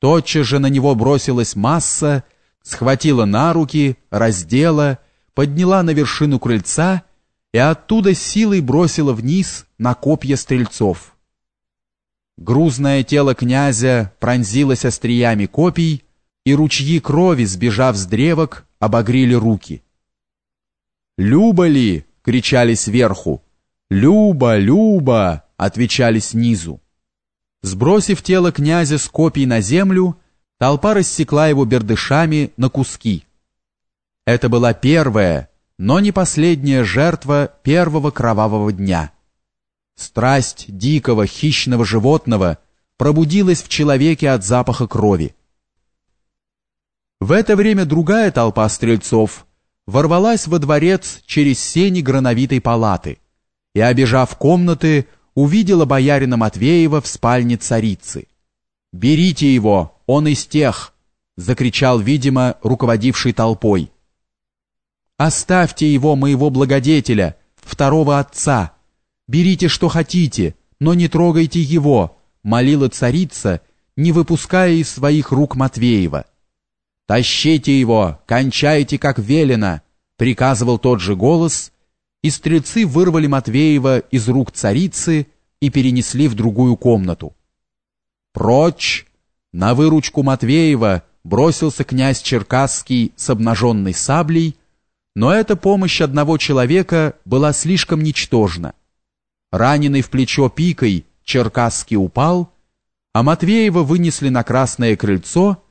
Тотчас же на него бросилась масса, схватила на руки, раздела, подняла на вершину крыльца и оттуда силой бросила вниз на копья стрельцов. Грузное тело князя пронзилось остриями копий, и ручьи крови, сбежав с древок, обогрели руки. «Люба ли?» — кричали сверху. «Люба, Люба!» — отвечали снизу. Сбросив тело князя с копий на землю, толпа рассекла его бердышами на куски. Это была первая, но не последняя жертва первого кровавого дня. Страсть дикого хищного животного пробудилась в человеке от запаха крови. В это время другая толпа стрельцов ворвалась во дворец через сени грановитой палаты и, обежав комнаты, увидела боярина Матвеева в спальне царицы. «Берите его, он из тех!» — закричал, видимо, руководивший толпой. «Оставьте его, моего благодетеля, второго отца! Берите, что хотите, но не трогайте его!» — молила царица, не выпуская из своих рук Матвеева. «Тащите его, кончайте, как велено!» — приказывал тот же голос — и стрельцы вырвали Матвеева из рук царицы и перенесли в другую комнату. «Прочь!» На выручку Матвеева бросился князь Черкасский с обнаженной саблей, но эта помощь одного человека была слишком ничтожна. Раненый в плечо пикой, Черкасский упал, а Матвеева вынесли на Красное крыльцо,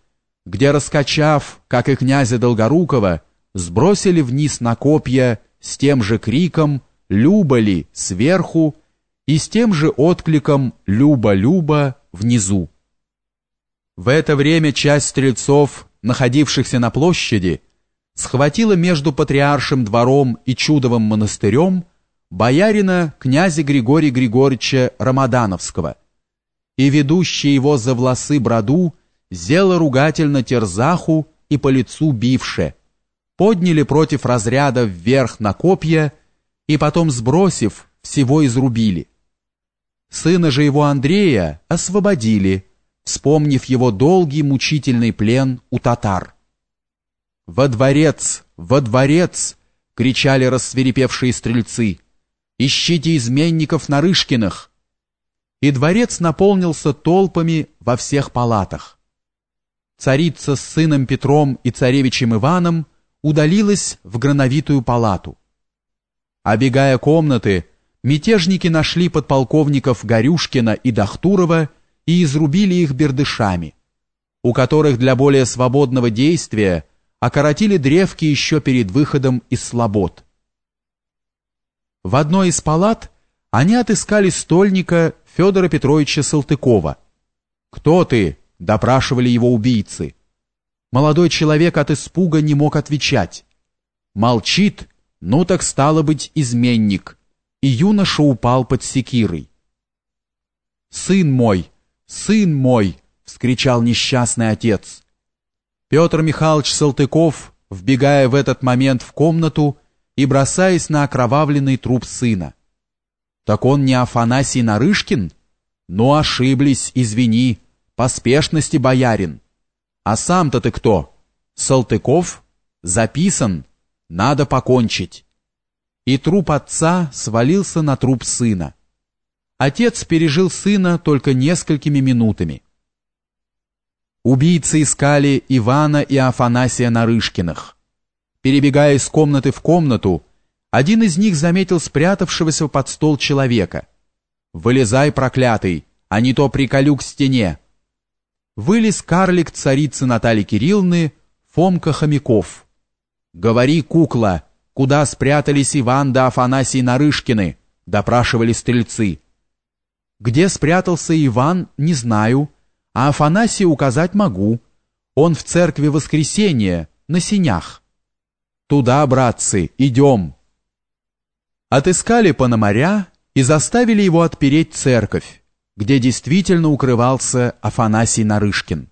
где, раскачав, как и князя Долгорукова, сбросили вниз на копья с тем же криком «Люба ли?» сверху и с тем же откликом «Люба-люба» внизу. В это время часть стрельцов, находившихся на площади, схватила между Патриаршим двором и Чудовым монастырем боярина князя Григория Григорьевича Рамадановского и ведущий его за волосы броду зела ругательно терзаху и по лицу бивше – подняли против разряда вверх на копья и потом, сбросив, всего изрубили. Сына же его Андрея освободили, вспомнив его долгий мучительный плен у татар. «Во дворец! Во дворец!» — кричали рассверепевшие стрельцы. «Ищите изменников Нарышкиных!» И дворец наполнился толпами во всех палатах. Царица с сыном Петром и царевичем Иваном — удалилась в грановитую палату. Обегая комнаты, мятежники нашли подполковников Горюшкина и Дахтурова и изрубили их бердышами, у которых для более свободного действия окоротили древки еще перед выходом из слобод. В одной из палат они отыскали стольника Федора Петровича Салтыкова. «Кто ты?» — допрашивали его убийцы. Молодой человек от испуга не мог отвечать. Молчит, ну так стало быть изменник. И юноша упал под секирой. «Сын мой! Сын мой!» — вскричал несчастный отец. Петр Михайлович Салтыков, вбегая в этот момент в комнату и бросаясь на окровавленный труп сына. «Так он не Афанасий Нарышкин? Ну, ошиблись, извини, поспешности, боярин». А сам-то ты кто? Салтыков? Записан? Надо покончить. И труп отца свалился на труп сына. Отец пережил сына только несколькими минутами. Убийцы искали Ивана и Афанасия Нарышкиных. Перебегая из комнаты в комнату, один из них заметил спрятавшегося под стол человека. «Вылезай, проклятый, а не то приколю к стене!» Вылез карлик царицы Натальи Кирилловны Фомка Хомяков. «Говори, кукла, куда спрятались Иван да Афанасий Нарышкины?» — допрашивали стрельцы. «Где спрятался Иван, не знаю, а Афанасия указать могу. Он в церкви Воскресения, на синях». «Туда, братцы, идем!» Отыскали Пономаря и заставили его отпереть церковь где действительно укрывался Афанасий Нарышкин.